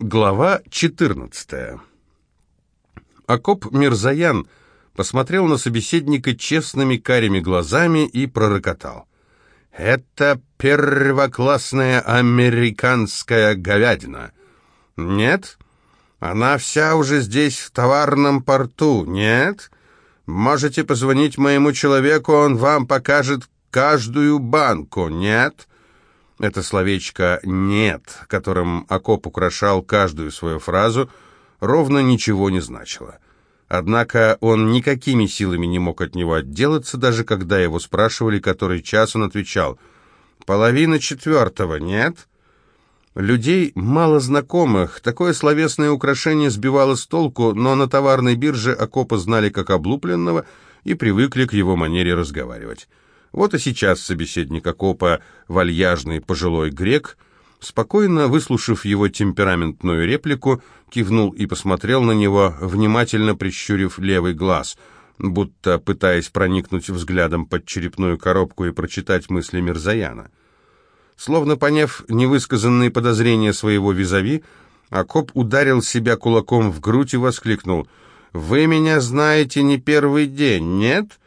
Глава 14. Акоп Мирзаян посмотрел на собеседника честными карими глазами и пророкотал. «Это первоклассная американская говядина. Нет? Она вся уже здесь, в товарном порту. Нет? Можете позвонить моему человеку, он вам покажет каждую банку. Нет?» Это словечко «нет», которым Акоп украшал каждую свою фразу, ровно ничего не значило. Однако он никакими силами не мог от него отделаться, даже когда его спрашивали, который час он отвечал «Половина четвертого, нет?» Людей, мало знакомых, такое словесное украшение сбивало с толку, но на товарной бирже Акопа знали как облупленного и привыкли к его манере разговаривать. Вот и сейчас собеседник Акопа, вальяжный пожилой грек, спокойно выслушав его темпераментную реплику, кивнул и посмотрел на него, внимательно прищурив левый глаз, будто пытаясь проникнуть взглядом под черепную коробку и прочитать мысли Мирзаяна. Словно поняв невысказанные подозрения своего визави, Акоп ударил себя кулаком в грудь и воскликнул «Вы меня знаете не первый день, нет?»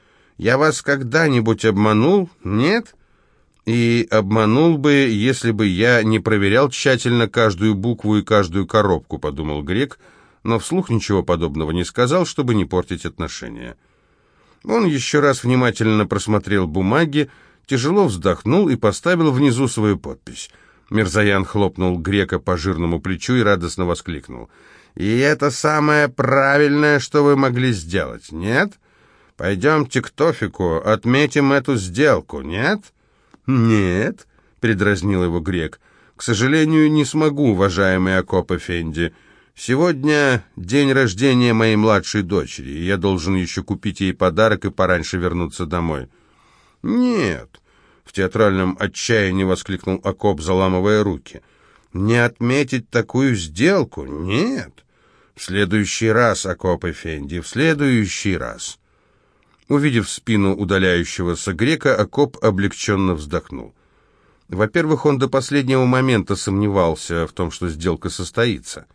Я вас когда-нибудь обманул? Нет? И обманул бы, если бы я не проверял тщательно каждую букву и каждую коробку, подумал Грек, но вслух ничего подобного не сказал, чтобы не портить отношения. Он еще раз внимательно просмотрел бумаги, тяжело вздохнул и поставил внизу свою подпись. Мирзаян хлопнул Грека по жирному плечу и радостно воскликнул. «И это самое правильное, что вы могли сделать, нет?» Пойдемте к Тофику, отметим эту сделку, нет?» «Нет», — предразнил его грек, — «к сожалению, не смогу, уважаемый Акоп Эфенди. Сегодня день рождения моей младшей дочери, и я должен еще купить ей подарок и пораньше вернуться домой». «Нет», — в театральном отчаянии воскликнул Акоп, заламывая руки, — «не отметить такую сделку? Нет». «В следующий раз, Акоп Эфенди, в следующий раз». Увидев спину удаляющегося грека, Акоп облегченно вздохнул. Во-первых, он до последнего момента сомневался в том, что сделка состоится.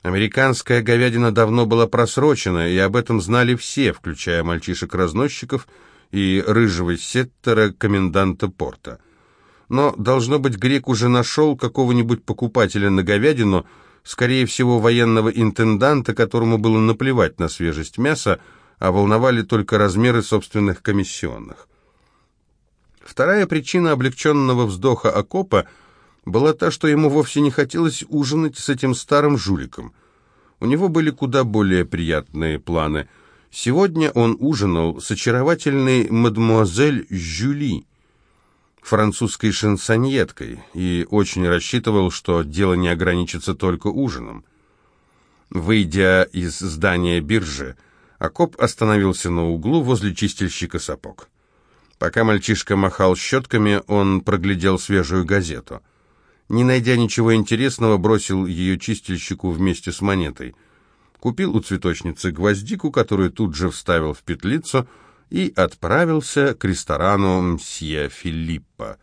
Американская говядина давно была просрочена, и об этом знали все, включая мальчишек-разносчиков и рыжего сеттера коменданта порта. Но, должно быть, грек уже нашел какого-нибудь покупателя на говядину, скорее всего, военного интенданта, которому было наплевать на свежесть мяса, а волновали только размеры собственных комиссионных. Вторая причина облегченного вздоха окопа была та, что ему вовсе не хотелось ужинать с этим старым жуликом. У него были куда более приятные планы. Сегодня он ужинал с очаровательной мадемуазель Жюли, французской шансоньеткой, и очень рассчитывал, что дело не ограничится только ужином. Выйдя из здания биржи, Акоп остановился на углу возле чистильщика сапог. Пока мальчишка махал щетками, он проглядел свежую газету. Не найдя ничего интересного, бросил ее чистильщику вместе с монетой. Купил у цветочницы гвоздику, которую тут же вставил в петлицу, и отправился к ресторану «Мсье Филиппа».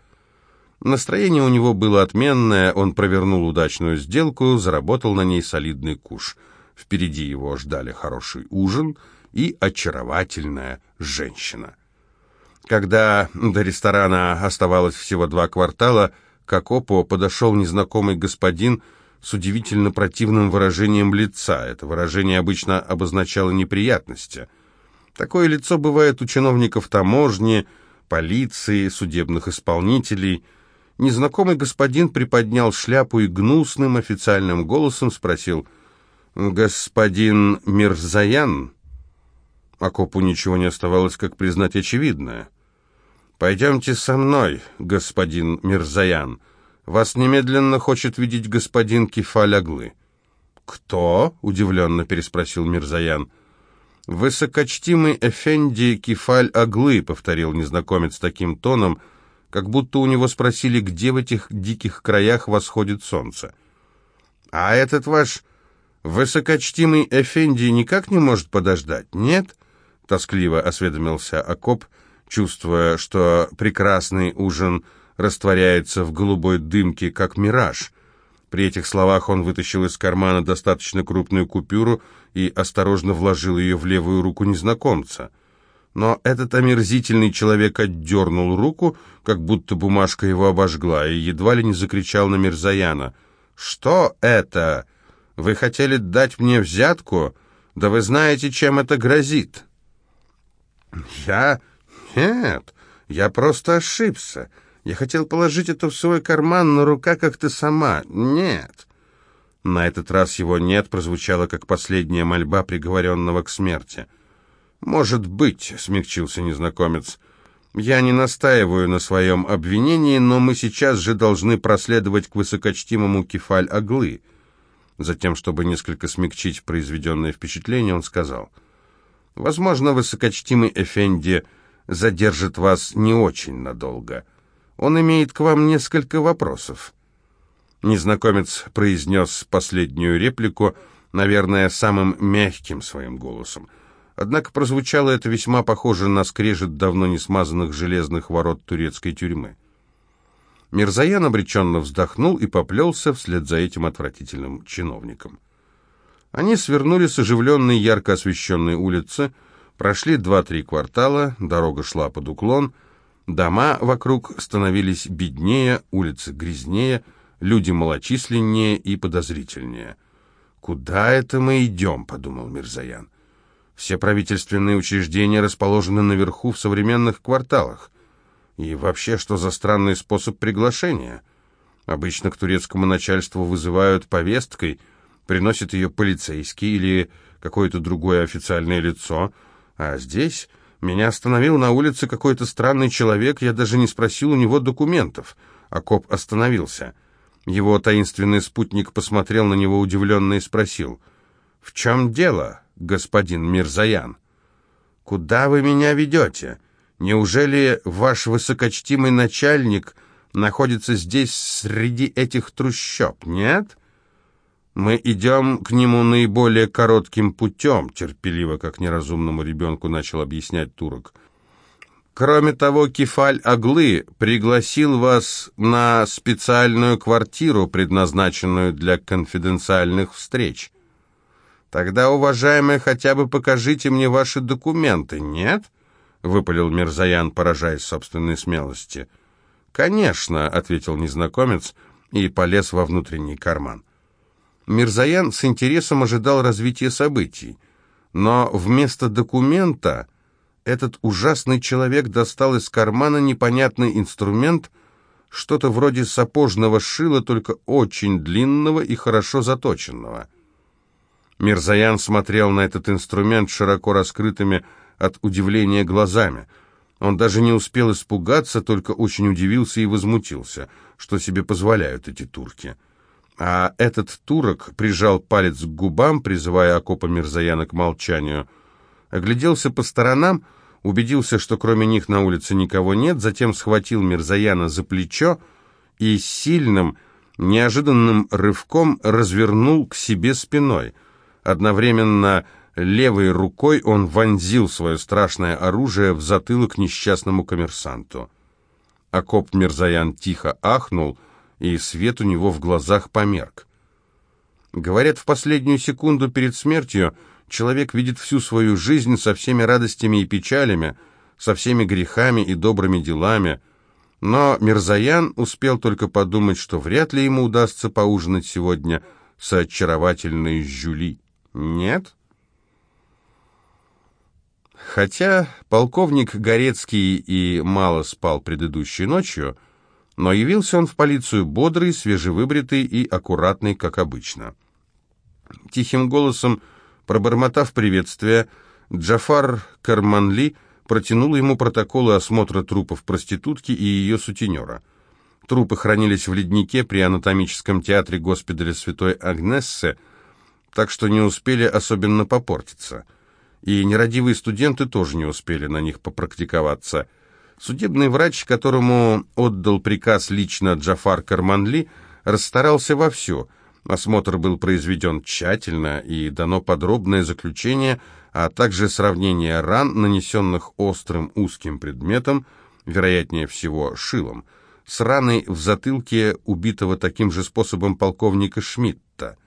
Настроение у него было отменное, он провернул удачную сделку, заработал на ней солидный куш – Впереди его ждали хороший ужин и очаровательная женщина. Когда до ресторана оставалось всего два квартала, к Акопу подошел незнакомый господин с удивительно противным выражением лица. Это выражение обычно обозначало неприятности. Такое лицо бывает у чиновников таможни, полиции, судебных исполнителей. Незнакомый господин приподнял шляпу и гнусным официальным голосом спросил – «Господин Мирзаян?» Акопу ничего не оставалось, как признать очевидное. «Пойдемте со мной, господин Мирзаян. Вас немедленно хочет видеть господин Кефаль-Аглы». «Кто?» — удивленно переспросил Мирзаян. «Высокочтимый Эфенди Кефаль-Аглы», — повторил незнакомец таким тоном, как будто у него спросили, где в этих диких краях восходит солнце. «А этот ваш «Высокочтимый Эфенди никак не может подождать, нет?» — тоскливо осведомился Акоп, чувствуя, что прекрасный ужин растворяется в голубой дымке, как мираж. При этих словах он вытащил из кармана достаточно крупную купюру и осторожно вложил ее в левую руку незнакомца. Но этот омерзительный человек отдернул руку, как будто бумажка его обожгла, и едва ли не закричал на Мирзаяна. «Что это? Вы хотели дать мне взятку? Да вы знаете, чем это грозит!» «Я... Нет, я просто ошибся. Я хотел положить это в свой карман, но рука как ты сама. Нет». На этот раз его «нет» прозвучало, как последняя мольба приговоренного к смерти. «Может быть», — смягчился незнакомец, — «я не настаиваю на своем обвинении, но мы сейчас же должны проследовать к высокочтимому Кефаль-Аглы». Затем, чтобы несколько смягчить произведенное впечатление, он сказал, «Возможно, высокочтимый Эфенди задержит вас не очень надолго». Он имеет к вам несколько вопросов». Незнакомец произнес последнюю реплику, наверное, самым мягким своим голосом. Однако прозвучало это весьма похоже на скрежет давно не смазанных железных ворот турецкой тюрьмы. Мирзаян обреченно вздохнул и поплелся вслед за этим отвратительным чиновником. Они свернули с оживленной, ярко освещенной улицы, прошли два-три квартала, дорога шла под уклон — Дома вокруг становились беднее, улицы грязнее, люди малочисленнее и подозрительнее. «Куда это мы идем?» — подумал Мирзаян. «Все правительственные учреждения расположены наверху в современных кварталах. И вообще, что за странный способ приглашения? Обычно к турецкому начальству вызывают повесткой, приносят ее полицейский или какое-то другое официальное лицо, а здесь меня остановил на улице какой-то странный человек, я даже не спросил у него документов. А коп остановился. Его таинственный спутник посмотрел на него удивленно и спросил, «В чем дело, господин Мирзаян? Куда вы меня ведете? Неужели ваш высокочтимый начальник находится здесь среди этих трущоб, нет?» «Мы идем к нему наиболее коротким путем», — терпеливо, как неразумному ребенку начал объяснять турок. «Кроме того, Кефаль Аглы пригласил вас на специальную квартиру, предназначенную для конфиденциальных встреч. Тогда, уважаемые, хотя бы покажите мне ваши документы, нет?» — выпалил Мирзаян, поражаясь собственной смелости. «Конечно», — ответил незнакомец и полез во внутренний карман. Мирзаян с интересом ожидал развития событий. Но вместо документа этот ужасный человек достал из кармана непонятный инструмент, что-то вроде сапожного шила, только очень длинного и хорошо заточенного. Мирзаян смотрел на этот инструмент широко раскрытыми от удивления глазами. Он даже не успел испугаться, только очень удивился и возмутился, что себе позволяют эти турки. А этот турок прижал палец к губам, призывая окопа Мирзаяна к молчанию. Огляделся по сторонам, убедился, что кроме них на улице никого нет, затем схватил Мирзаяна за плечо и сильным, неожиданным рывком развернул к себе спиной. Одновременно левой рукой он вонзил свое страшное оружие в затылок несчастному коммерсанту. Окоп Мирзаян тихо ахнул — и свет у него в глазах померк. Говорят, в последнюю секунду перед смертью человек видит всю свою жизнь со всеми радостями и печалями, со всеми грехами и добрыми делами, но Мирзаян успел только подумать, что вряд ли ему удастся поужинать сегодня с очаровательной Жюли. Нет? Хотя полковник Горецкий и мало спал предыдущей ночью, но явился он в полицию бодрый, свежевыбритый и аккуратный, как обычно. Тихим голосом, пробормотав приветствие, Джафар Карманли протянул ему протоколы осмотра трупов проститутки и ее сутенера. Трупы хранились в леднике при анатомическом театре госпиталя Святой Агнессы, так что не успели особенно попортиться. И нерадивые студенты тоже не успели на них попрактиковаться – Судебный врач, которому отдал приказ лично Джафар Карманли, расстарался вовсю. Осмотр был произведен тщательно и дано подробное заключение, а также сравнение ран, нанесенных острым узким предметом, вероятнее всего шилом, с раной в затылке убитого таким же способом полковника Шмидта.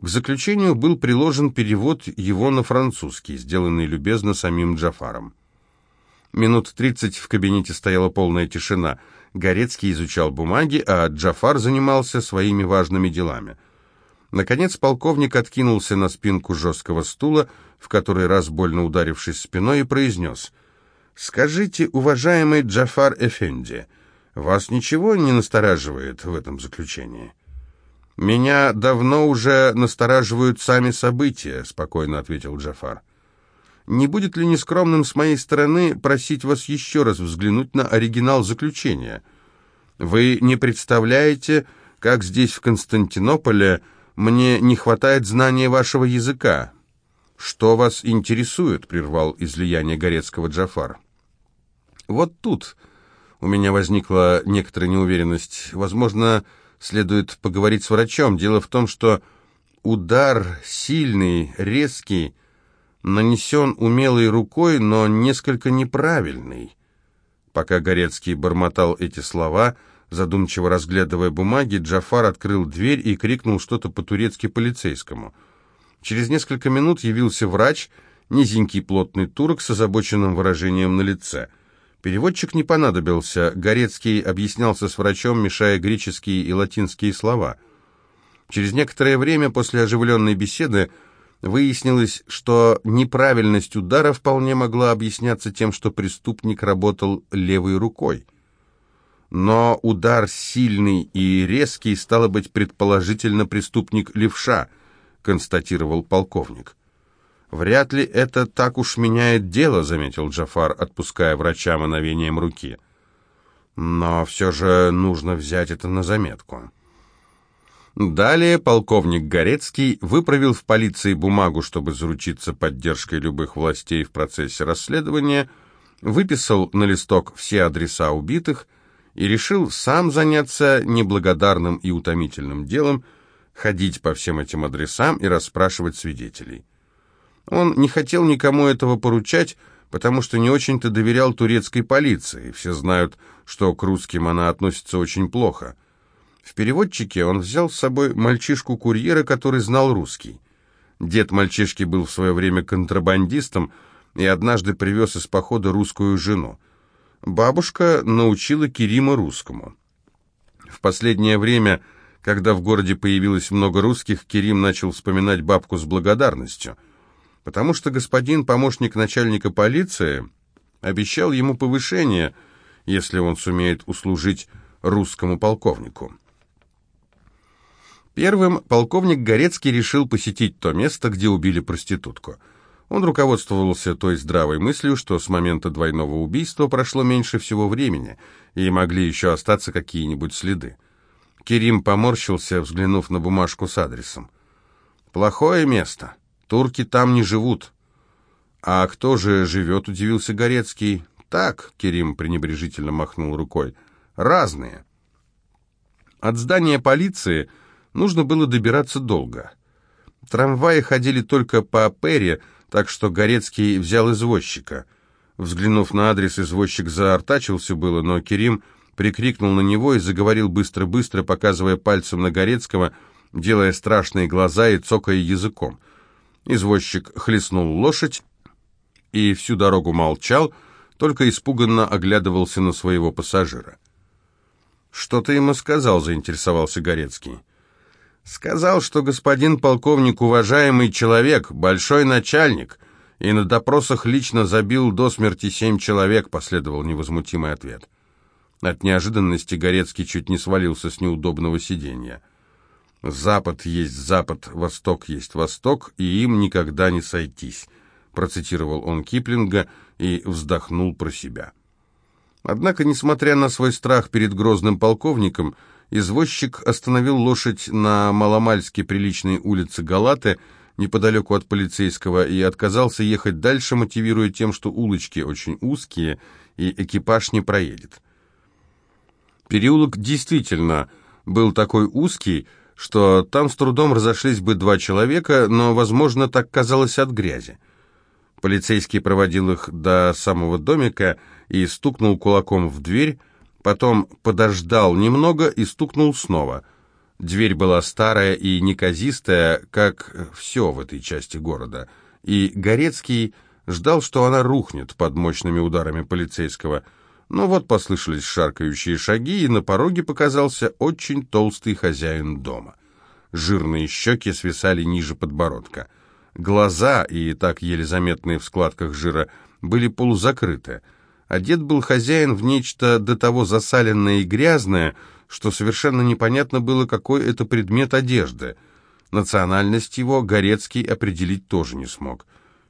К заключению был приложен перевод его на французский, сделанный любезно самим Джафаром. Минут тридцать в кабинете стояла полная тишина. Горецкий изучал бумаги, а Джафар занимался своими важными делами. Наконец полковник откинулся на спинку жесткого стула, в который раз больно ударившись спиной, и произнес «Скажите, уважаемый Джафар Эфенди, вас ничего не настораживает в этом заключении?» «Меня давно уже настораживают сами события», — спокойно ответил Джафар. «Не будет ли нескромным с моей стороны просить вас еще раз взглянуть на оригинал заключения? Вы не представляете, как здесь, в Константинополе, мне не хватает знания вашего языка». «Что вас интересует?» — прервал излияние Горецкого Джафар. «Вот тут у меня возникла некоторая неуверенность. Возможно, следует поговорить с врачом. Дело в том, что удар сильный, резкий, нанесен умелой рукой, но несколько неправильный. Пока Горецкий бормотал эти слова, задумчиво разглядывая бумаги, Джафар открыл дверь и крикнул что-то по-турецки полицейскому. Через несколько минут явился врач, низенький плотный турок с озабоченным выражением на лице — Переводчик не понадобился, Горецкий объяснялся с врачом, мешая греческие и латинские слова. Через некоторое время после оживленной беседы выяснилось, что неправильность удара вполне могла объясняться тем, что преступник работал левой рукой. Но удар сильный и резкий, стало быть, предположительно преступник левша, констатировал полковник. «Вряд ли это так уж меняет дело», — заметил Джафар, отпуская врача мановением руки. «Но все же нужно взять это на заметку». Далее полковник Горецкий выправил в полиции бумагу, чтобы заручиться поддержкой любых властей в процессе расследования, выписал на листок все адреса убитых и решил сам заняться неблагодарным и утомительным делом, ходить по всем этим адресам и расспрашивать свидетелей. Он не хотел никому этого поручать, потому что не очень-то доверял турецкой полиции. Все знают, что к русским она относится очень плохо. В переводчике он взял с собой мальчишку-курьера, который знал русский. Дед мальчишки был в свое время контрабандистом и однажды привез из похода русскую жену. Бабушка научила Керима русскому. В последнее время, когда в городе появилось много русских, Керим начал вспоминать бабку с благодарностью – потому что господин помощник начальника полиции обещал ему повышение, если он сумеет услужить русскому полковнику. Первым полковник Горецкий решил посетить то место, где убили проститутку. Он руководствовался той здравой мыслью, что с момента двойного убийства прошло меньше всего времени, и могли еще остаться какие-нибудь следы. Керим поморщился, взглянув на бумажку с адресом. «Плохое место. Турки там не живут. А кто же живет, удивился Горецкий. Так, Керим пренебрежительно махнул рукой. Разные. От здания полиции нужно было добираться долго. Трамваи ходили только по Пере, так что Горецкий взял извозчика. Взглянув на адрес, извозчик заортачился было, но Керим прикрикнул на него и заговорил быстро-быстро, показывая пальцем на Горецкого, делая страшные глаза и цокая языком — Извозчик хлестнул лошадь и всю дорогу молчал, только испуганно оглядывался на своего пассажира. «Что ты ему сказал?» — заинтересовался Горецкий. «Сказал, что господин полковник уважаемый человек, большой начальник, и на допросах лично забил до смерти семь человек», — последовал невозмутимый ответ. От неожиданности Горецкий чуть не свалился с неудобного сиденья. «Запад есть запад, восток есть восток, и им никогда не сойтись», процитировал он Киплинга и вздохнул про себя. Однако, несмотря на свой страх перед грозным полковником, извозчик остановил лошадь на маломальски приличной улице Галаты, неподалеку от полицейского, и отказался ехать дальше, мотивируя тем, что улочки очень узкие, и экипаж не проедет. Переулок действительно был такой узкий, что там с трудом разошлись бы два человека, но, возможно, так казалось от грязи. Полицейский проводил их до самого домика и стукнул кулаком в дверь. Потом подождал немного и стукнул снова. Дверь была старая и неказистая, как все в этой части города, и Горецкий ждал, что она рухнет под мощными ударами полицейского. Но вот послышались шаркающие шаги, и на пороге показался очень толстый хозяин дома. Жирные щеки свисали ниже подбородка. Глаза, и так еле заметные в складках жира, были полузакрыты. Одет был хозяин в нечто до того засаленное и грязное, что совершенно непонятно было, какой это предмет одежды. Национальность его Горецкий определить тоже не смог.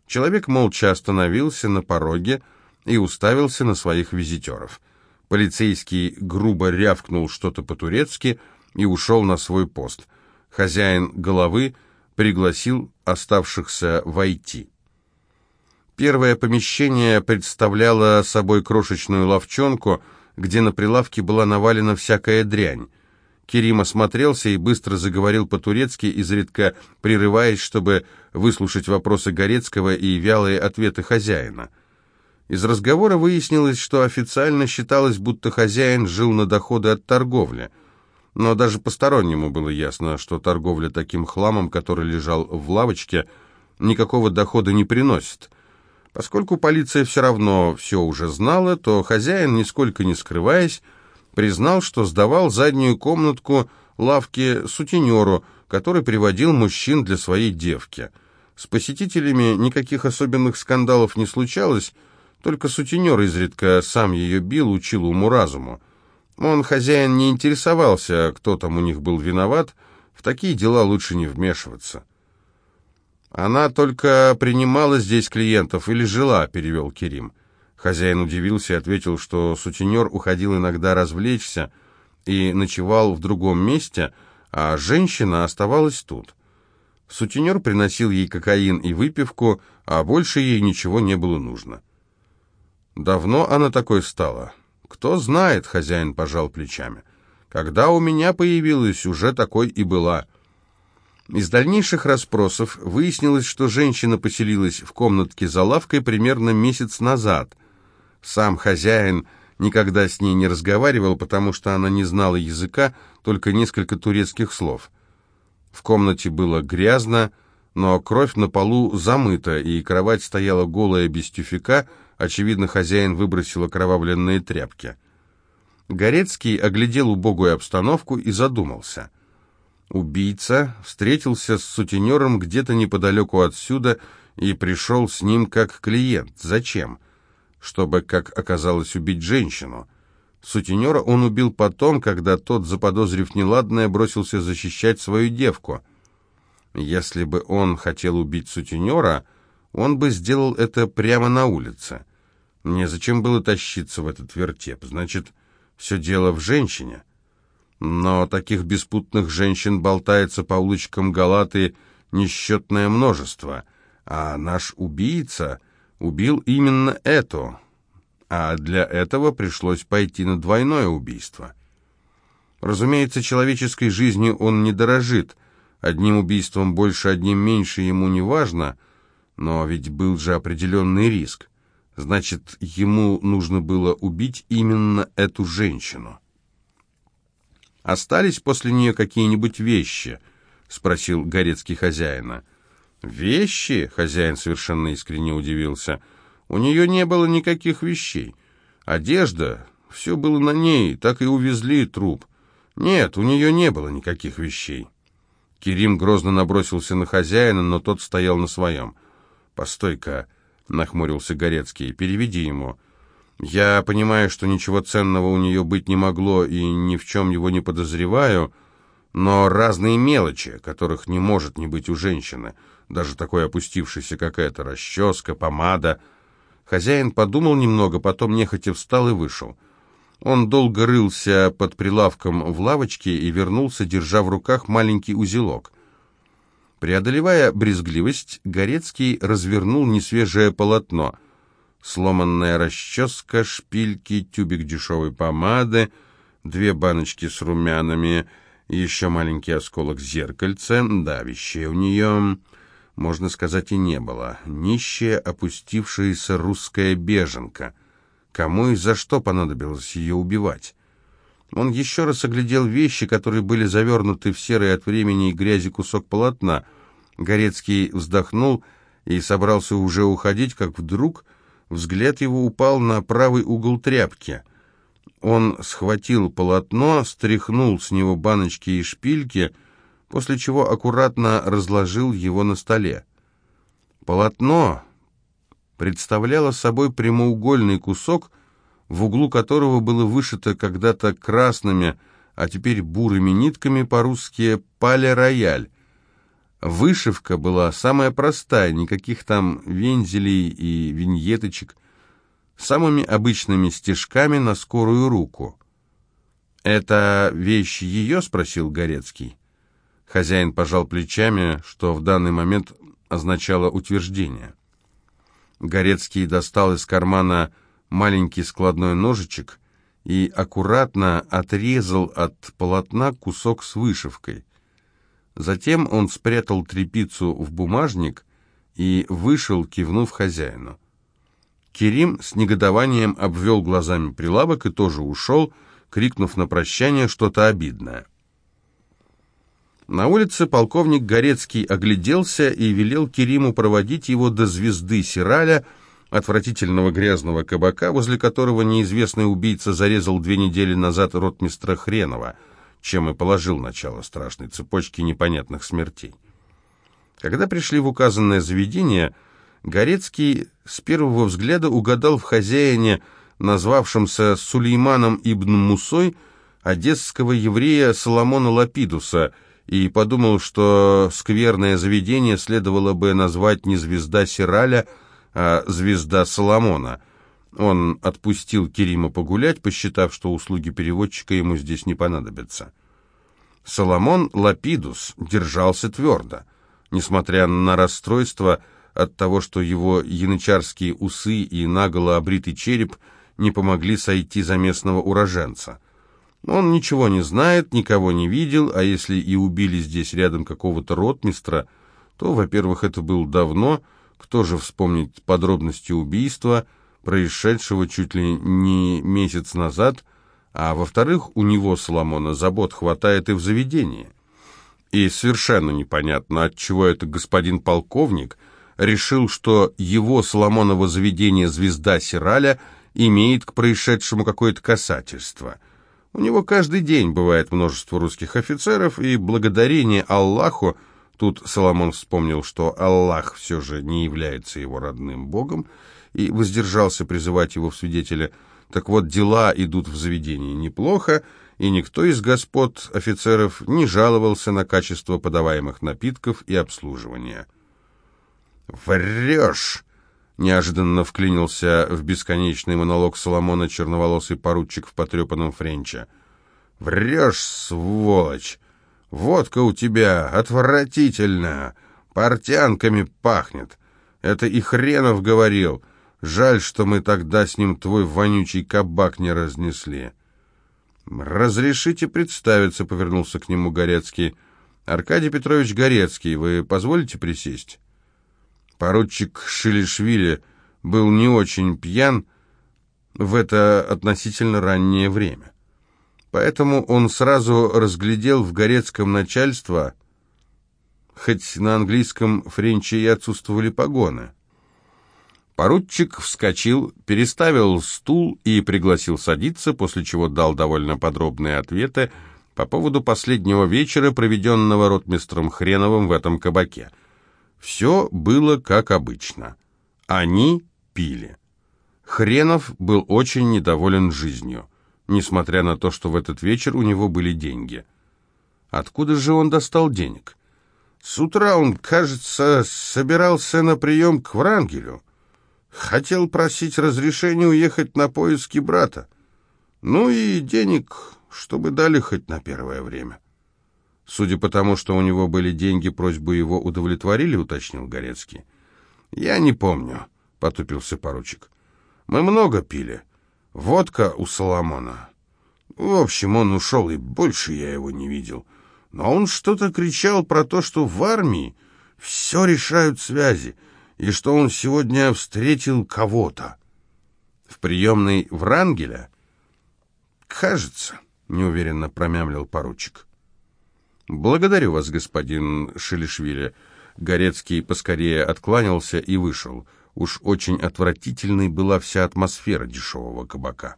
Человек молча остановился на пороге и уставился на своих визитеров. Полицейский грубо рявкнул что-то по-турецки и ушел на свой пост. Хозяин головы пригласил оставшихся войти. Первое помещение представляло собой крошечную ловчонку, где на прилавке была навалена всякая дрянь. Керим осмотрелся и быстро заговорил по-турецки, изредка прерываясь, чтобы выслушать вопросы Горецкого и вялые ответы хозяина. Из разговора выяснилось, что официально считалось, будто хозяин жил на доходы от торговли. Но даже постороннему было ясно, что торговля таким хламом, который лежал в лавочке, никакого дохода не приносит. Поскольку полиция все равно все уже знала, то хозяин, нисколько не скрываясь, признал, что сдавал заднюю комнатку лавки сутенеру, который приводил мужчин для своей девки. С посетителями никаких особенных скандалов не случалось, только сутенер изредка сам ее бил, учил уму-разуму. Он, хозяин, не интересовался, кто там у них был виноват, в такие дела лучше не вмешиваться. «Она только принимала здесь клиентов или жила», — перевел Керим. Хозяин удивился и ответил, что сутенер уходил иногда развлечься и ночевал в другом месте, а женщина оставалась тут. Сутенер приносил ей кокаин и выпивку, а больше ей ничего не было нужно. Давно она такой стала? Кто знает, хозяин пожал плечами. Когда у меня появилась, уже такой и была. Из дальнейших расспросов выяснилось, что женщина поселилась в комнатке за лавкой примерно месяц назад — сам хозяин никогда с ней не разговаривал, потому что она не знала языка, только несколько турецких слов. В комнате было грязно, но кровь на полу замыта, и кровать стояла голая без тюфяка, очевидно, хозяин выбросил окровавленные тряпки. Горецкий оглядел убогую обстановку и задумался. Убийца встретился с сутенером где-то неподалеку отсюда и пришел с ним как клиент. Зачем? чтобы, как оказалось, убить женщину. Сутенера он убил потом, когда тот, заподозрив неладное, бросился защищать свою девку. Если бы он хотел убить сутенера, он бы сделал это прямо на улице. Незачем было тащиться в этот вертеп, значит, все дело в женщине. Но таких беспутных женщин болтается по улочкам Галаты несчетное множество, а наш убийца убил именно эту, а для этого пришлось пойти на двойное убийство. Разумеется, человеческой жизнью он не дорожит, одним убийством больше, одним меньше ему не важно, но ведь был же определенный риск. Значит, ему нужно было убить именно эту женщину. «Остались после нее какие-нибудь вещи?» — спросил Горецкий хозяина. «Вещи?» — хозяин совершенно искренне удивился. «У нее не было никаких вещей. Одежда, все было на ней, так и увезли труп. Нет, у нее не было никаких вещей». Керим грозно набросился на хозяина, но тот стоял на своем. «Постой-ка», — нахмурился Горецкий, — «переведи ему». «Я понимаю, что ничего ценного у нее быть не могло и ни в чем его не подозреваю, но разные мелочи, которых не может не быть у женщины» даже такой опустившийся, как эта, расческа, помада. Хозяин подумал немного, потом нехотя встал и вышел. Он долго рылся под прилавком в лавочке и вернулся, держа в руках маленький узелок. Преодолевая брезгливость, Горецкий развернул несвежее полотно. Сломанная расческа, шпильки, тюбик дешевой помады, две баночки с румянами, еще маленький осколок зеркальца, да, вещей у нее можно сказать, и не было. Нищая, опустившаяся русская беженка. Кому и за что понадобилось ее убивать? Он еще раз оглядел вещи, которые были завернуты в серый от времени и грязи кусок полотна. Горецкий вздохнул и собрался уже уходить, как вдруг взгляд его упал на правый угол тряпки. Он схватил полотно, стряхнул с него баночки и шпильки, после чего аккуратно разложил его на столе. Полотно представляло собой прямоугольный кусок, в углу которого было вышито когда-то красными, а теперь бурыми нитками по-русски «Пале-рояль». Вышивка была самая простая, никаких там вензелей и виньеточек, самыми обычными стежками на скорую руку. «Это вещь ее?» — спросил Горецкий. Хозяин пожал плечами, что в данный момент означало утверждение. Горецкий достал из кармана маленький складной ножичек и аккуратно отрезал от полотна кусок с вышивкой. Затем он спрятал трепицу в бумажник и вышел, кивнув хозяину. Керим с негодованием обвел глазами прилавок и тоже ушел, крикнув на прощание что-то обидное. На улице полковник Горецкий огляделся и велел Кериму проводить его до звезды Сираля, отвратительного грязного кабака, возле которого неизвестный убийца зарезал две недели назад ротмистра Хренова, чем и положил начало страшной цепочке непонятных смертей. Когда пришли в указанное заведение, Горецкий с первого взгляда угадал в хозяине, назвавшемся Сулейманом ибн Мусой, одесского еврея Соломона Лапидуса, и подумал, что скверное заведение следовало бы назвать не «Звезда Сираля», а «Звезда Соломона». Он отпустил Керима погулять, посчитав, что услуги переводчика ему здесь не понадобятся. Соломон Лапидус держался твердо. Несмотря на расстройство от того, что его янычарские усы и наголо обритый череп не помогли сойти за местного уроженца. Он ничего не знает, никого не видел, а если и убили здесь рядом какого-то ротмистра, то, во-первых, это было давно, кто же вспомнит подробности убийства, происшедшего чуть ли не месяц назад, а во-вторых, у него, Соломона, забот хватает и в заведении. И совершенно непонятно, от чего это господин полковник решил, что его Соломоново заведение «Звезда Сираля» имеет к происшедшему какое-то касательство – у него каждый день бывает множество русских офицеров, и благодарение Аллаху, тут Соломон вспомнил, что Аллах все же не является его родным богом, и воздержался призывать его в свидетеля, так вот дела идут в заведении неплохо, и никто из господ офицеров не жаловался на качество подаваемых напитков и обслуживания. «Врешь!» Неожиданно вклинился в бесконечный монолог Соломона черноволосый поручик в потрепанном френче. «Врешь, сволочь! Водка у тебя отвратительная, портянками пахнет. Это и Хренов говорил. Жаль, что мы тогда с ним твой вонючий кабак не разнесли». «Разрешите представиться», — повернулся к нему Горецкий. «Аркадий Петрович Горецкий, вы позволите присесть?» Поручик Шилишвили был не очень пьян в это относительно раннее время. Поэтому он сразу разглядел в горецком начальство, хоть на английском френче и отсутствовали погоны. Поручик вскочил, переставил стул и пригласил садиться, после чего дал довольно подробные ответы по поводу последнего вечера, проведенного ротмистром Хреновым в этом кабаке – все было как обычно. Они пили. Хренов был очень недоволен жизнью, несмотря на то, что в этот вечер у него были деньги. Откуда же он достал денег? С утра он, кажется, собирался на прием к Врангелю. Хотел просить разрешения уехать на поиски брата. Ну и денег, чтобы дали хоть на первое время. Судя по тому, что у него были деньги, просьбу его удовлетворили, уточнил Горецкий. Я не помню, потупился поручик. Мы много пили. Водка у Соломона. В общем, он ушел, и больше я его не видел. Но он что-то кричал про то, что в армии все решают связи, и что он сегодня встретил кого-то. В приемной Врангеля? Кажется. — неуверенно промямлил поручик. «Благодарю вас, господин Шелишвили». Горецкий поскорее откланялся и вышел. Уж очень отвратительной была вся атмосфера дешевого кабака.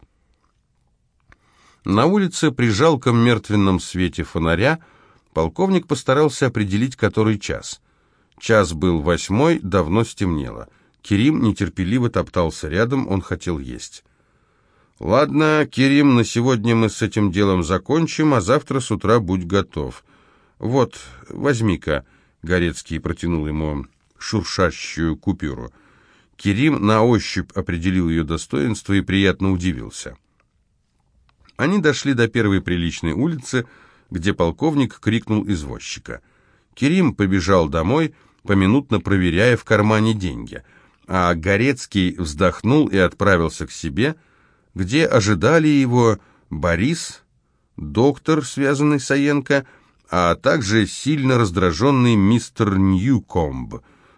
На улице при жалком мертвенном свете фонаря полковник постарался определить, который час. Час был восьмой, давно стемнело. Керим нетерпеливо топтался рядом, он хотел есть. «Ладно, Керим, на сегодня мы с этим делом закончим, а завтра с утра будь готов. Вот, возьми-ка». Горецкий протянул ему шуршащую купюру. Керим на ощупь определил ее достоинство и приятно удивился. Они дошли до первой приличной улицы, где полковник крикнул извозчика. Керим побежал домой, поминутно проверяя в кармане деньги, а Горецкий вздохнул и отправился к себе, где ожидали его Борис, доктор, связанный с Аенко, а также сильно раздраженный мистер Ньюкомб.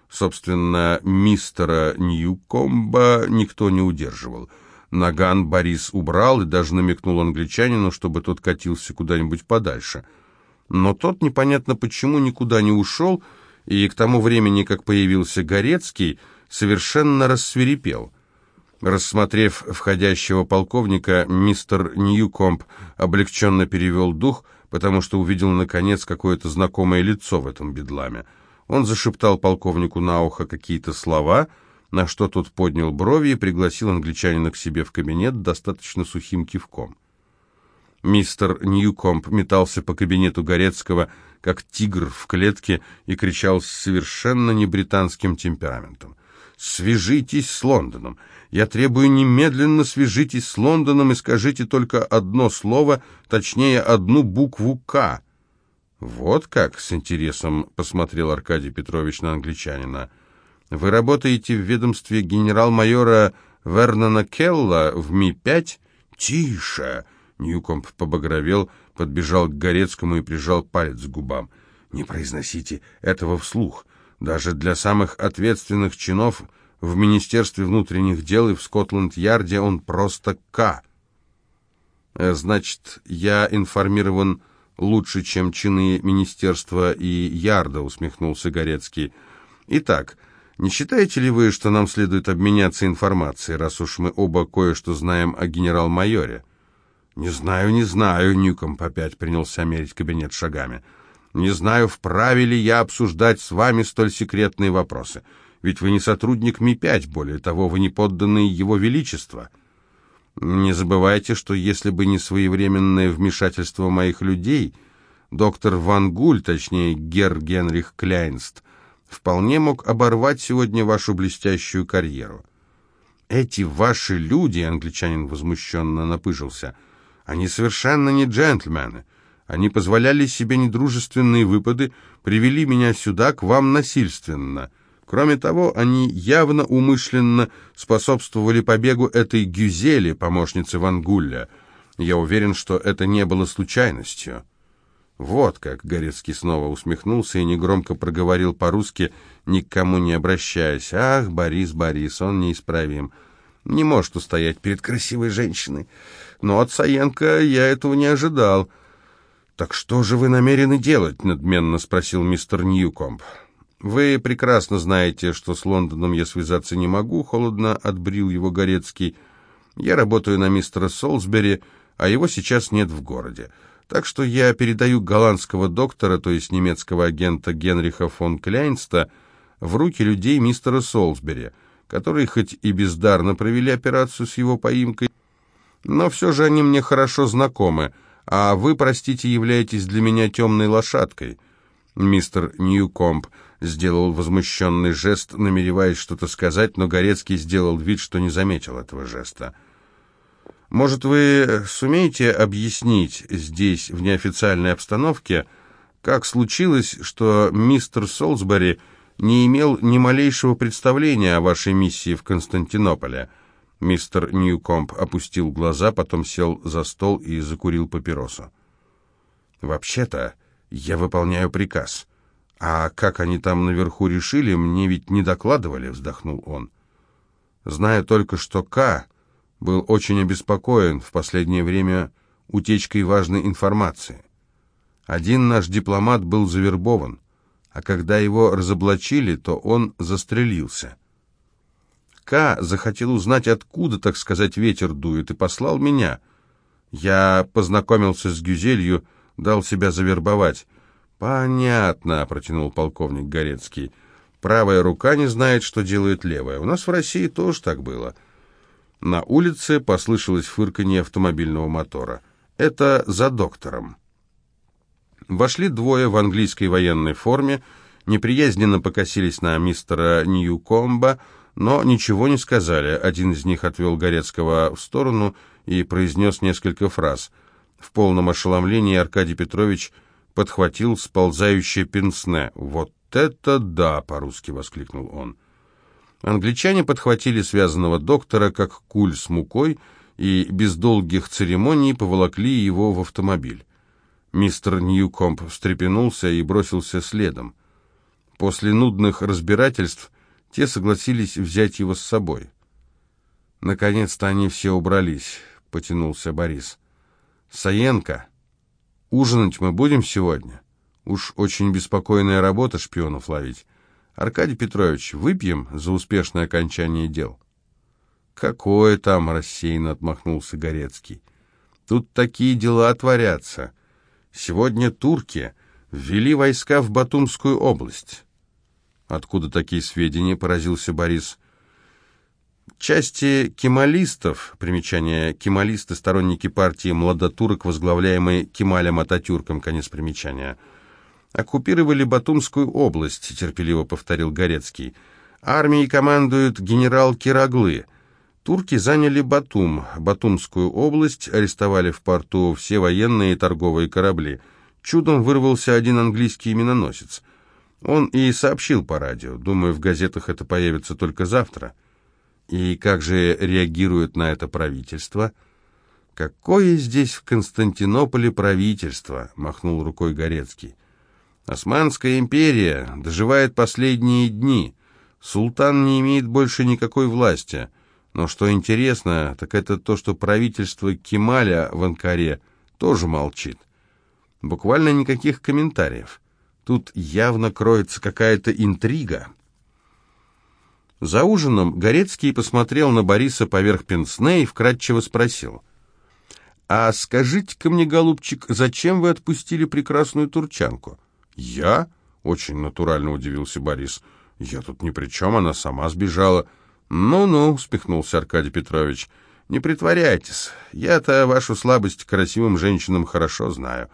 Собственно, мистера Ньюкомба никто не удерживал. Наган Борис убрал и даже намекнул англичанину, чтобы тот катился куда-нибудь подальше. Но тот непонятно почему никуда не ушел, и к тому времени, как появился Горецкий, совершенно рассверепел. Рассмотрев входящего полковника, мистер Ньюкомб облегченно перевел дух — потому что увидел, наконец, какое-то знакомое лицо в этом бедламе. Он зашептал полковнику на ухо какие-то слова, на что тот поднял брови и пригласил англичанина к себе в кабинет достаточно сухим кивком. Мистер Ньюкомп метался по кабинету Горецкого, как тигр в клетке, и кричал с совершенно не британским темпераментом. «Свяжитесь с Лондоном! Я требую немедленно свяжитесь с Лондоном и скажите только одно слово, точнее, одну букву «К». «Вот как?» — с интересом посмотрел Аркадий Петрович на англичанина. «Вы работаете в ведомстве генерал-майора Вернона Келла в Ми-5?» «Тише!» — Ньюкомп побагровел, подбежал к Горецкому и прижал палец к губам. «Не произносите этого вслух. Даже для самых ответственных чинов в Министерстве внутренних дел и в Скотланд-Ярде он просто К. Э, значит, я информирован лучше, чем чины Министерства и Ярда, усмехнулся Горецкий. Итак, не считаете ли вы, что нам следует обменяться информацией, раз уж мы оба кое-что знаем о генерал-майоре? Не знаю, не знаю, Ньюком опять принялся мерить кабинет шагами. Не знаю, вправе ли я обсуждать с вами столь секретные вопросы. Ведь вы не сотрудник Ми-5, более того, вы не подданный Его Величества. Не забывайте, что если бы не своевременное вмешательство моих людей, доктор Ван Гуль, точнее Гер Генрих Кляйнст, вполне мог оборвать сегодня вашу блестящую карьеру. Эти ваши люди, англичанин возмущенно напыжился, они совершенно не джентльмены. Они позволяли себе недружественные выпады, привели меня сюда, к вам насильственно. Кроме того, они явно умышленно способствовали побегу этой Гюзели, помощницы Вангулля. Я уверен, что это не было случайностью. Вот как Горецкий снова усмехнулся и негромко проговорил по-русски, никому не обращаясь. «Ах, Борис, Борис, он неисправим. Не может устоять перед красивой женщиной. Но от Саенко я этого не ожидал». «Так что же вы намерены делать?» — надменно спросил мистер Ньюкомб. «Вы прекрасно знаете, что с Лондоном я связаться не могу», — холодно отбрил его Горецкий. «Я работаю на мистера Солсбери, а его сейчас нет в городе. Так что я передаю голландского доктора, то есть немецкого агента Генриха фон Кляйнста, в руки людей мистера Солсбери, которые хоть и бездарно провели операцию с его поимкой, но все же они мне хорошо знакомы» а вы, простите, являетесь для меня темной лошадкой». Мистер Ньюкомб сделал возмущенный жест, намереваясь что-то сказать, но Горецкий сделал вид, что не заметил этого жеста. «Может, вы сумеете объяснить здесь, в неофициальной обстановке, как случилось, что мистер Солсбери не имел ни малейшего представления о вашей миссии в Константинополе?» Мистер Ньюкомп опустил глаза, потом сел за стол и закурил папиросу. «Вообще-то я выполняю приказ. А как они там наверху решили, мне ведь не докладывали», — вздохнул он. «Знаю только, что К. был очень обеспокоен. В последнее время утечкой важной информации. Один наш дипломат был завербован, а когда его разоблачили, то он застрелился. К захотел узнать, откуда, так сказать, ветер дует, и послал меня. Я познакомился с Гюзелью, дал себя завербовать. «Понятно», — протянул полковник Горецкий. «Правая рука не знает, что делает левая. У нас в России тоже так было». На улице послышалось фырканье автомобильного мотора. «Это за доктором». Вошли двое в английской военной форме, неприязненно покосились на мистера Ньюкомба, но ничего не сказали. Один из них отвел Горецкого в сторону и произнес несколько фраз. В полном ошеломлении Аркадий Петрович подхватил сползающее пенсне. «Вот это да!» — по-русски воскликнул он. Англичане подхватили связанного доктора, как куль с мукой, и без долгих церемоний поволокли его в автомобиль. Мистер Ньюкомп встрепенулся и бросился следом. После нудных разбирательств те согласились взять его с собой. «Наконец-то они все убрались», — потянулся Борис. «Саенко, Ужинать мы будем сегодня? Уж очень беспокойная работа шпионов ловить. Аркадий Петрович, выпьем за успешное окончание дел?» «Какое там?» — рассеянно отмахнулся Горецкий. «Тут такие дела творятся. Сегодня турки ввели войска в Батумскую область». «Откуда такие сведения?» — поразился Борис. Части кемалистов, примечание кемалисты, сторонники партии младотурок, возглавляемой Кемалем Ататюрком, конец примечания, оккупировали Батумскую область, терпеливо повторил Горецкий. Армией командует генерал Кираглы. Турки заняли Батум, Батумскую область, арестовали в порту все военные и торговые корабли. Чудом вырвался один английский миноносец. Он и сообщил по радио. Думаю, в газетах это появится только завтра. И как же реагирует на это правительство? Какое здесь в Константинополе правительство? махнул рукой Горецкий. Османская империя доживает последние дни. Султан не имеет больше никакой власти. Но что интересно, так это то, что правительство Кемаля в Анкаре тоже молчит. Буквально никаких комментариев. Тут явно кроется какая-то интрига. За ужином Горецкий посмотрел на Бориса поверх пенсне и вкратчиво спросил. «А скажите-ка мне, голубчик, зачем вы отпустили прекрасную турчанку?» «Я?» — очень натурально удивился Борис. «Я тут ни при чем, она сама сбежала». «Ну-ну», — успехнулся Аркадий Петрович, — «не притворяйтесь. Я-то вашу слабость к красивым женщинам хорошо знаю.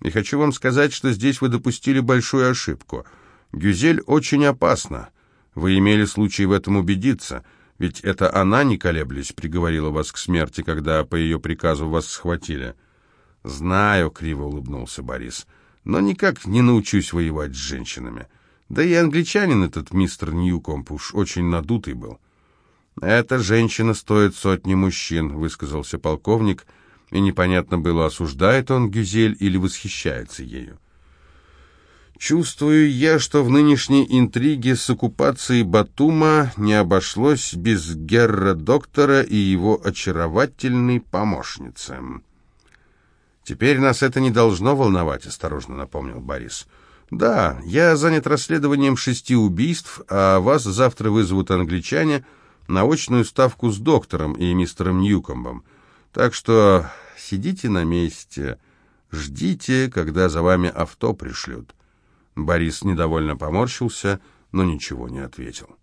И хочу вам сказать, что здесь вы допустили большую ошибку. Гюзель очень опасна». Вы имели случай в этом убедиться, ведь это она, не колеблясь, приговорила вас к смерти, когда по ее приказу вас схватили». «Знаю», — криво улыбнулся Борис, — «но никак не научусь воевать с женщинами. Да и англичанин этот мистер Ньюкомп уж очень надутый был». «Эта женщина стоит сотни мужчин», — высказался полковник, и непонятно было, осуждает он Гюзель или восхищается ею. Чувствую я, что в нынешней интриге с оккупацией Батума не обошлось без Герра-доктора и его очаровательной помощницы. «Теперь нас это не должно волновать», — осторожно напомнил Борис. «Да, я занят расследованием шести убийств, а вас завтра вызовут англичане на очную ставку с доктором и мистером Ньюкомбом. Так что сидите на месте, ждите, когда за вами авто пришлют». Борис недовольно поморщился, но ничего не ответил.